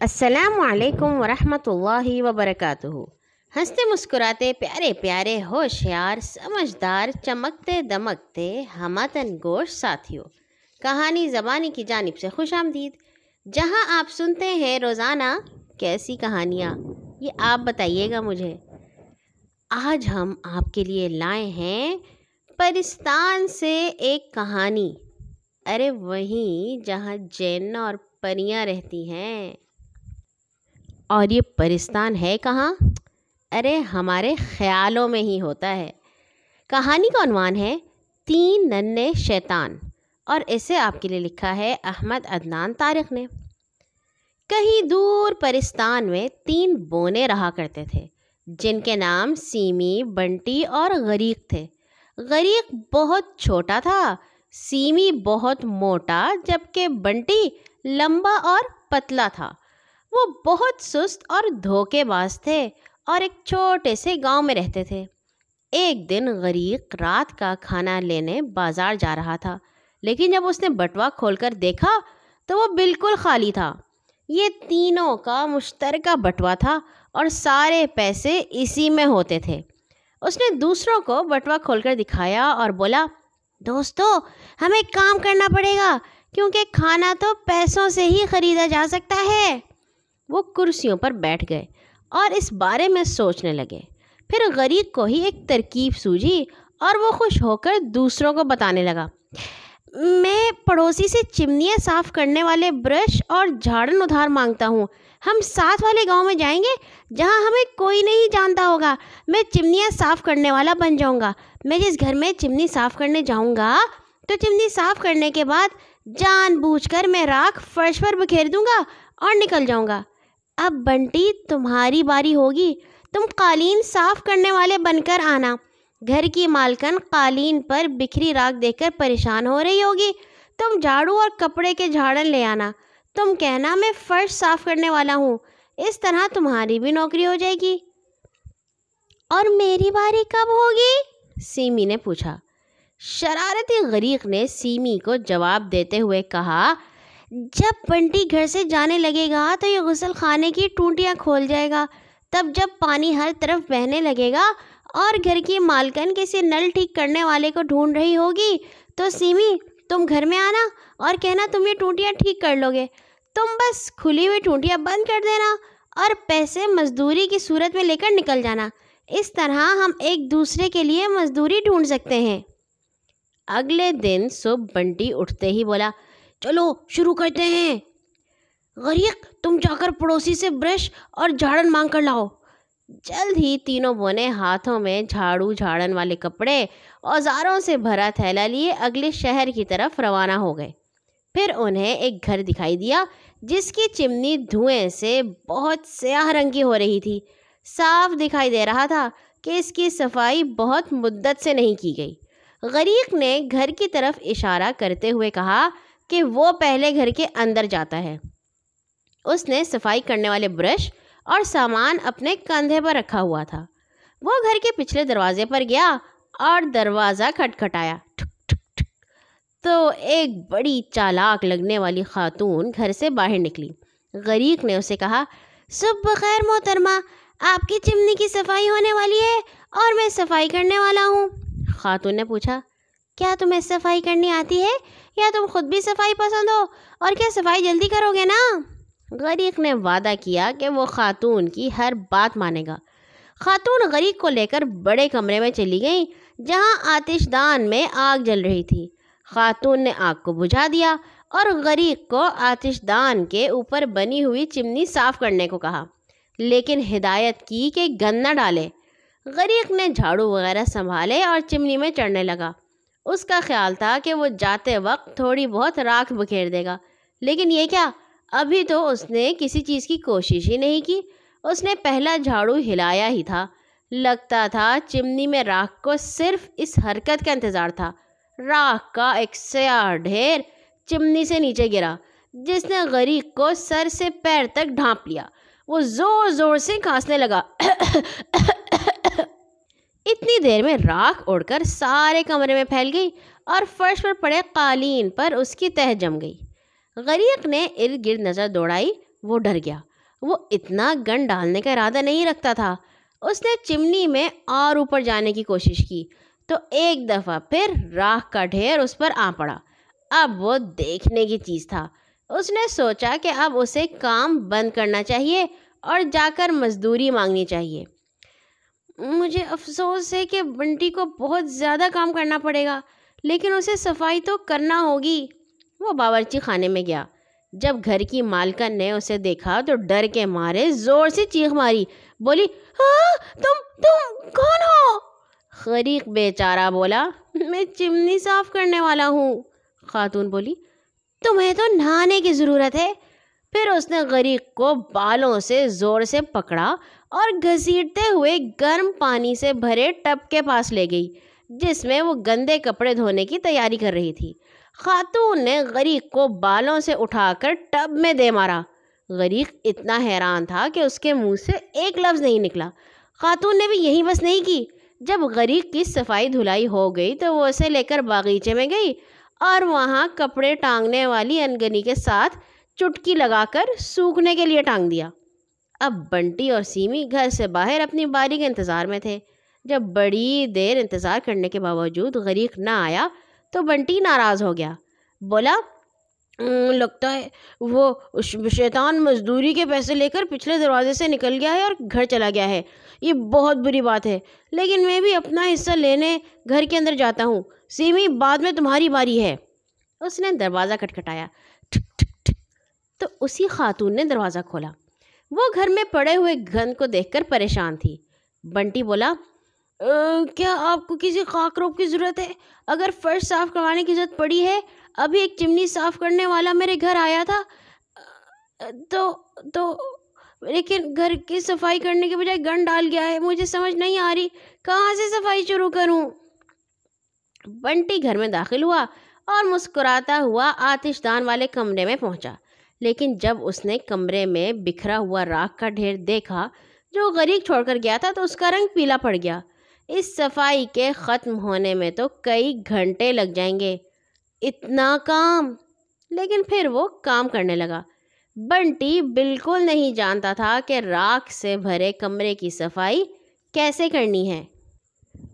السلام علیکم ورحمۃ اللہ وبرکاتہ ہنستے مسکراتے پیارے پیارے ہوشیار، سمجھدار، چمکتے دمکتے ہماتن گوش ساتھیوں کہانی زبانی کی جانب سے خوش آمدید۔ جہاں آپ سنتے ہیں روزانہ کیسی کہانیاں، یہ آپ بتائیے گا مجھے۔ آج ہم آپ کے لیے لائے ہیں پرستان سے ایک کہانی۔ ارے وہیں جہاں جین اور پریاں رہتی ہیں۔ اور یہ پرستان ہے کہاں؟ ارے، ہمارے خیالوں میں ہی ہوتا ہے۔ کہانی کا عنوان ہے، تین ننے شیطان۔ اور اسے آپ کے لیے لکھا ہے احمد عدنان طارق نے۔ کہیں دور پرستان میں تین بونے رہا کرتے تھے، جن کے نام سیمی، بنٹی اور غریق تھے۔ غریق بہت چھوٹا تھا، سیمی بہت موٹا، جبکہ بنٹی لمبا اور پتلا تھا۔ وہ بہت سست اور دھوکے باز تھے اور ایک چھوٹے سے گاؤں میں رہتے تھے۔ ایک دن غریق رات کا کھانا لینے بازار جا رہا تھا، لیکن جب اس نے بٹوا کھول کر دیکھا تو وہ بالکل خالی تھا۔ یہ تینوں کا مشترکہ بٹوا تھا اور سارے پیسے اسی میں ہوتے تھے۔ اس نے دوسروں کو بٹوا کھول کر دکھایا اور بولا، دوستو، ہمیں کام کرنا پڑے گا، کیونکہ کھانا تو پیسوں سے ہی خریدا جا سکتا ہے۔ وہ کرسیوں پر بیٹھ گئے اور اس بارے میں سوچنے لگے۔ پھر غریب کو ہی ایک ترکیب سوجھی اور وہ خوش ہو کر دوسروں کو بتانے لگا۔ میں پڑوسی سے چمنیاں صاف کرنے والے برش اور جھاڑن ادھار مانگتا ہوں۔ ہم ساتھ والے گاؤں میں جائیں گے جہاں ہمیں کوئی نہیں جانتا ہوگا۔ میں چمنیاں صاف کرنے والا بن جاؤں گا۔ میں جس گھر میں چمنی صاف کرنے جاؤں گا تو چمنی صاف کرنے کے بعد جان بوجھ کر میں راکھ فرش پر بکھیر دوں گا اور نکل جاؤں گا۔ اب بنٹی تمہاری باری ہوگی۔ تم قالین صاف کرنے والے بن کر آنا۔ گھر کی مالکن قالین پر بکھری راکھ دیکھ کر پریشان ہو رہی ہوگی۔ تم جھاڑو اور کپڑے کے جھاڑن لے آنا۔ تم کہنا، میں فرش صاف کرنے والا ہوں۔ اس طرح تمہاری بھی نوکری ہو جائے گی۔ اور میری باری کب ہوگی؟ سیمی نے پوچھا۔ شرارتی غریق نے سیمی کو جواب دیتے ہوئے کہا جب بنٹی گھر سے جانے لگے گا تو یہ غسل خانے کی ٹونٹیاں کھول جائے گا۔ تب جب پانی ہر طرف بہنے لگے گا اور گھر کی مالکن کسی نل ٹھیک کرنے والے کو ڈھونڈ رہی ہوگی تو سیمی، تم گھر میں آنا اور کہنا تم یہ ٹونٹیاں ٹھیک کر لو گے۔ تم بس کھلی ہوئی ٹونٹیاں بند کر دینا اور پیسے مزدوری کی صورت میں لے کر نکل جانا۔ اس طرح ہم ایک دوسرے کے لیے مزدوری ڈھونڈ سکتے ہیں۔ اگلے دن صبح بنٹی اٹھتے ہی بولا چلو، شروع کرتے ہیں۔ غریق، تم جا کر پڑوسی سے برش اور جھاڑن مانگ کر لاؤ۔ جلد ہی تینوں بونے ہاتھوں میں جھاڑو، جھاڑن والے کپڑے اوزاروں سے بھرا تھیلا لیے اگلے شہر کی طرف روانہ ہو گئے۔ پھر انہیں ایک گھر دکھائی دیا، جس کی چمنی دھوئیں سے بہت سیاہ رنگ کی ہو رہی تھی۔ صاف دکھائی دے رہا تھا کہ اس کی صفائی بہت مدت سے نہیں کی گئی۔ غریق نے گھر کی طرف اشارہ کرتے ہوئے کہا کہ وہ پہلے گھر کے اندر جاتا ہے۔ اس نے صفائی کرنے والے برش اور سامان اپنے کندھے پر رکھا ہوا تھا۔ وہ گھر کے پچھلے دروازے پر گیا اور دروازہ کھٹکھٹایا۔ تو ایک بڑی چالاک لگنے والی خاتون گھر سے باہر نکلی۔ غریق نے اسے کہا، صبح بخیر محترمہ، آپ کی چمنی کی صفائی ہونے والی ہے اور میں صفائی کرنے والا ہوں۔ خاتون نے پوچھا، کیا تمہیں صفائی کرنی آتی ہے؟ یا تم خود بھی صفائی پسند ہو؟ اور کیا صفائی جلدی کرو گے نا؟ غریق نے وعدہ کیا کہ وہ خاتون کی ہر بات مانے گا۔ خاتون غریق کو لے کر بڑے کمرے میں چلی گئیں، جہاں آتش دان میں آگ جل رہی تھی۔ خاتون نے آگ کو بجھا دیا اور غریق کو آتش دان کے اوپر بنی ہوئی چمنی صاف کرنے کو کہا۔ لیکن ہدایت کی کہ گن نہ ڈالے۔ غریق نے جھاڑو وغیرہ سنبھالے اور چمنی میں چڑھنے لگا۔ اس کا خیال تھا کہ وہ جاتے وقت تھوڑی بہت راکھ بکھیر دے گا۔ لیکن یہ کیا؟ ابھی تو اس نے کسی چیز کی کوشش ہی نہیں کی۔ اس نے پہلا جھاڑو ہلایا ہی تھا۔ لگتا تھا چمنی میں راکھ کو صرف اس حرکت کا انتظار تھا۔ راکھ کا ایک سیاہ ڈھیر چمنی سے نیچے گرا، جس نے غریق کو سر سے پیر تک ڈھانپ لیا۔ وہ زور زور سے کھانسنے لگا۔ اتنی دیر میں راکھ اڑ کر سارے کمرے میں پھیل گئی اور فرش پر پڑے قالین پر اس کی تہ جم گئی۔ غریق نے ارد گرد نظر دوڑائی، وہ ڈر گیا۔ وہ اتنا گن ڈالنے کا ارادہ نہیں رکھتا تھا۔ اس نے چمنی میں اور اوپر جانے کی کوشش کی۔ تو ایک دفعہ پھر راکھ کا ڈھیر اس پر آ پڑا۔ اب وہ دیکھنے کی چیز تھا۔ اس نے سوچا کہ اب اسے کام بند کرنا چاہیے اور جا کر مزدوری مانگنی چاہیے۔ مجھے افسوس ہے کہ بنٹی کو بہت زیادہ کام کرنا پڑے گا، لیکن اسے صفائی تو کرنا ہوگی۔ وہ باورچی خانے میں گیا۔ جب گھر کی مالکن نے اسے دیکھا تو ڈر کے مارے زور سے چیخ ماری۔ بولی ہاں تم تم کون ہو؟ غریق بیچارہ بولا، میں چمنی صاف کرنے والا ہوں۔ خاتون بولی، تمہیں تو نہانے کی ضرورت ہے۔ پھر اس نے غریق کو بالوں سے زور سے پکڑا اور گھسیٹتے ہوئے گرم پانی سے بھرے ٹب کے پاس لے گئی، جس میں وہ گندے کپڑے دھونے کی تیاری کر رہی تھی۔ خاتون نے غریق کو بالوں سے اٹھا کر ٹب میں دے مارا۔ غریق اتنا حیران تھا کہ اس کے منہ سے ایک لفظ نہیں نکلا۔ خاتون نے بھی یہی بس نہیں کی۔ جب غریق کی صفائی دھلائی ہو گئی تو وہ اسے لے کر باغیچے میں گئی اور وہاں کپڑے ٹانگنے والی انگنی کے ساتھ چٹکی لگا کر سوکھنے کے لیے ٹانگ دیا۔ اب بنٹی اور سیمی گھر سے باہر اپنی باری کے انتظار میں تھے۔ جب بڑی دیر انتظار کرنے کے باوجود غریق نہ آیا تو بنٹی ناراض ہو گیا۔ بولا لگتا ہے وہ شیطان مزدوری کے پیسے لے کر پچھلے دروازے سے نکل گیا ہے اور گھر چلا گیا ہے۔ یہ بہت بری بات ہے، لیکن میں بھی اپنا حصہ لینے گھر کے اندر جاتا ہوں۔ سیمی، بعد میں تمہاری باری ہے۔ اس نے دروازہ کٹکھٹایا۔ ٹھک ٹھک ٹھک۔ تو اسی خاتون نے دروازہ کھولا۔ وہ گھر میں پڑے ہوئے گھن کو دیکھ کر پریشان تھی۔ بنٹی بولا کیا آپ کو کسی خاک روپ کی ضرورت ہے؟ اگر فرش صاف کروانے کی ضرورت پڑی ہے، ابھی ایک چمنی صاف کرنے والا میرے گھر آیا تھا۔ تو تو، لیکن گھر کی صفائی کرنے کے بجائے گن ڈال گیا ہے، مجھے سمجھ نہیں آ رہی۔ کہاں سے صفائی شروع کروں؟ بنٹی گھر میں داخل ہوا اور مسکراتا ہوا آتش دان والے کمرے میں پہنچا۔ لیکن جب اس نے کمرے میں بکھرا ہوا راکھ کا ڈھیر دیکھا جو غریق چھوڑ کر گیا تھا تو اس کا رنگ پیلا پڑ گیا۔ اس صفائی کے ختم ہونے میں تو کئی گھنٹے لگ جائیں گے۔ اتنا کام۔ لیکن پھر وہ کام کرنے لگا۔ بنٹی بالکل نہیں جانتا تھا کہ راکھ سے بھرے کمرے کی صفائی کیسے کرنی ہے۔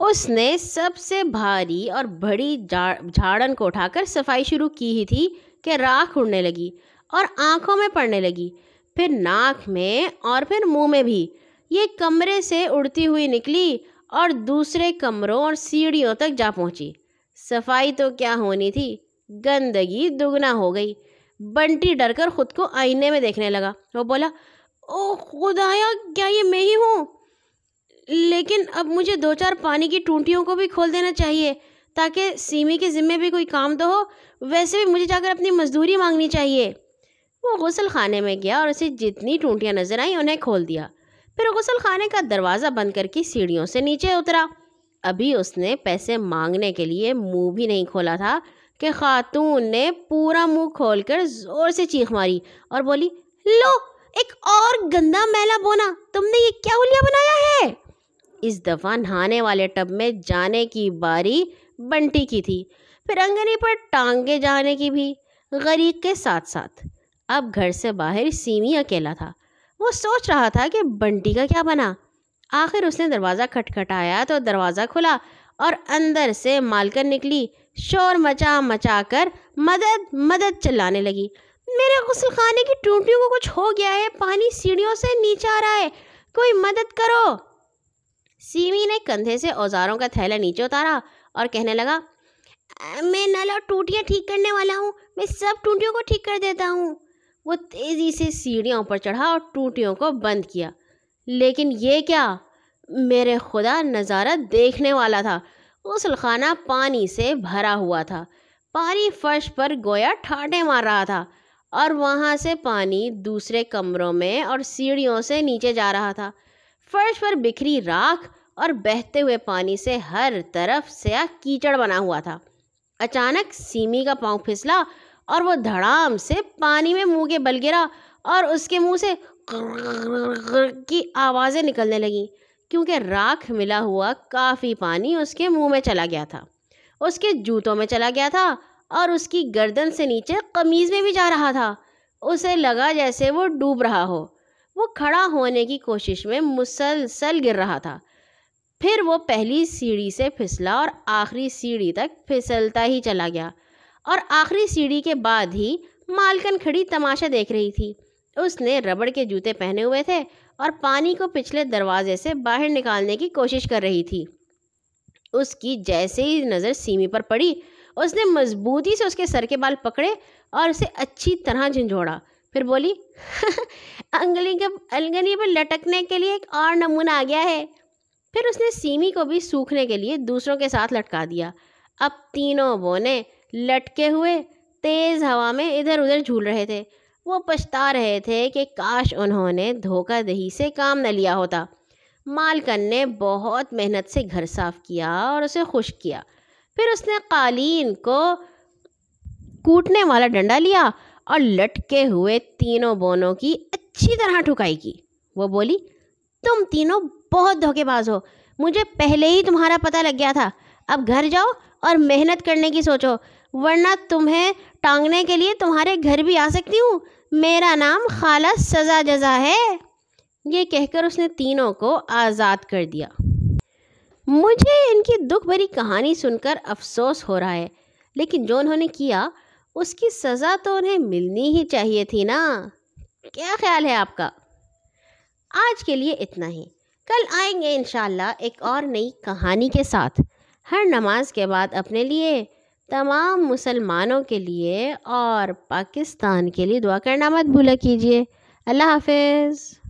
اس نے سب سے بھاری اور بڑی جھاڑن کو اٹھا کر صفائی شروع کی ہی تھی کہ راکھ اڑنے لگی۔ اور آنکھوں میں پڑنے لگی۔ پھر ناک میں اور پھر منہ میں بھی۔ یہ کمرے سے اڑتی ہوئی نکلی اور دوسرے کمروں اور سیڑھیوں تک جا پہنچی۔ صفائی تو کیا ہونی تھی؟ گندگی دگنا ہو گئی۔ بنٹی ڈر کر خود کو آئینے میں دیکھنے لگا۔ وہ بولا، او خدایا، کیا یہ میں ہی ہوں؟ لیکن اب مجھے دو چار پانی کی ٹونٹیوں کو بھی کھول دینا چاہیے تاکہ سیمی کے ذمے بھی کوئی کام تو ہو، ویسے بھی مجھے جا کر اپنی مزدوری مانگنی چاہیے۔ وہ غسل خانے میں گیا اور اسے جتنی ٹونٹیاں نظر آئیں انہیں کھول دیا۔ پھر غسل خانے کا دروازہ بند کر کے سیڑھیوں سے نیچے اترا۔ ابھی اس نے پیسے مانگنے کے لیے منہ بھی نہیں کھولا تھا کہ خاتون نے پورا منہ کھول کر زور سے چیخ ماری اور بولی، لو، ایک اور گندا میلا بونا، تم نے یہ کیا ہولیا بنایا ہے؟ اس دفعہ نہانے والے ٹب میں جانے کی باری بنٹی کی تھی، پھر انگنی پر ٹانگے جانے کی بھی، غریق کے ساتھ ساتھ۔ اب گھر سے باہر سیمی اکیلا تھا۔ وہ سوچ رہا تھا کہ بنٹی کا کیا بنا۔ آخر اس نے دروازہ کھٹکھٹایا تو دروازہ کھلا اور اندر سے مالکن نکلی، شور مچا مچا کر مدد مدد چلانے لگی۔ میرے غسل خانے کی ٹونٹیوں کو کچھ ہو گیا ہے، پانی سیڑھیوں سے نیچے آ رہا ہے۔ کوئی مدد کرو۔ سیمی نے کندھے سے اوزاروں کا تھیلا نیچے اتارا اور کہنے لگا، میں نل اور ٹوٹیاں ٹھیک کرنے والا ہوں، میں سب ٹوٹیوں کو ٹھیک کر دیتا ہوں۔ وہ تیزی سے سیڑھیوں پر چڑھا اور ٹوٹیوں کو بند کیا۔ لیکن یہ کیا؟ میرے خدا، نظارہ دیکھنے والا تھا۔ غسل خانہ پانی سے بھرا ہوا تھا۔ پانی فرش پر گویا ٹھاٹے مار رہا تھا۔ اور وہاں سے پانی دوسرے کمروں میں اور سیڑھیوں سے نیچے جا رہا تھا۔ فرش پر بکھری راکھ اور بہتے ہوئے پانی سے ہر طرف سیاہ کیچڑ بنا ہوا تھا۔ اچانک سیمی کا پاؤں پھسلا اور وہ دھڑام سے پانی میں منہ کے بل گرا اور اس کے منہ سے کی آوازیں نکلنے لگیں، کیونکہ راکھ ملا ہوا کافی پانی اس کے منہ میں چلا گیا تھا۔ اس کے جوتوں میں چلا گیا تھا اور اس کی گردن سے نیچے قمیض میں بھی جا رہا تھا۔ اسے لگا جیسے وہ ڈوب رہا ہو۔ وہ کھڑا ہونے کی کوشش میں مسلسل گر رہا تھا۔ پھر وہ پہلی سیڑھی سے پھسلا اور آخری سیڑھی تک پھسلتا ہی چلا گیا۔ اور آخری سیڑھی کے بعد ہی مالکن کھڑی تماشا دیکھ رہی تھی۔ اس نے ربڑ کے جوتے پہنے ہوئے تھے اور پانی کو پچھلے دروازے سے باہر نکالنے کی کوشش کر رہی تھی۔ اس کی جیسے ہی نظر سیمی پر پڑی، اس نے مضبوطی سے اس کے سر کے بال پکڑے اور اسے اچھی طرح جھنجھوڑا۔ پھر بولی، انگلی کے الگنی پر لٹکنے کے لیے ایک اور نمونہ آ گیا ہے۔ پھر اس نے سیمی کو بھی سوکھنے کے لیے دوسروں کے ساتھ لٹکا دیا۔ اب تینوں بونے لٹکے ہوئے تیز ہوا میں ادھر ادھر جھول رہے تھے۔ وہ پچھتا رہے تھے کہ کاش انہوں نے دھوکہ دہی سے کام نہ لیا ہوتا۔ مالکن نے بہت محنت سے گھر صاف کیا اور اسے خشک کیا۔ پھر اس نے قالین کو کوٹنے والا ڈنڈا لیا اور لٹکے ہوئے تینوں بونوں کی اچھی طرح ٹھکائی کی۔ وہ بولی، تم تینوں بہت دھوکے باز ہو۔ مجھے پہلے ہی تمہارا پتہ لگ گیا تھا۔ اب گھر جاؤ اور محنت کرنے کی سوچو۔ ورنہ تمہیں ٹانگنے کے لیے تمہارے گھر بھی آ سکتی ہوں۔ میرا نام خالہ سزا جزا ہے۔ یہ کہہ کر اس نے تینوں کو آزاد کر دیا۔ مجھے ان کی دکھ بھری کہانی سن کر افسوس ہو رہا ہے، لیکن جو انہوں نے کیا، اس کی سزا تو انہیں ملنی ہی چاہیے تھی نا۔ کیا خیال ہے آپ کا؟ آج کے لیے اتنا ہی۔ کل آئیں گے انشاءاللہ ایک اور نئی کہانی کے ساتھ۔ ہر نماز کے بعد اپنے لیے۔ تمام مسلمانوں کے لیے اور پاکستان کے لیے دعا کرنا مت بھولا کیجیے۔ اللہ حافظ۔